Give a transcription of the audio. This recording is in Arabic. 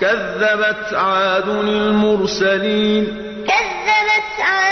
كذبت عاد المرسلين. كذبت عاد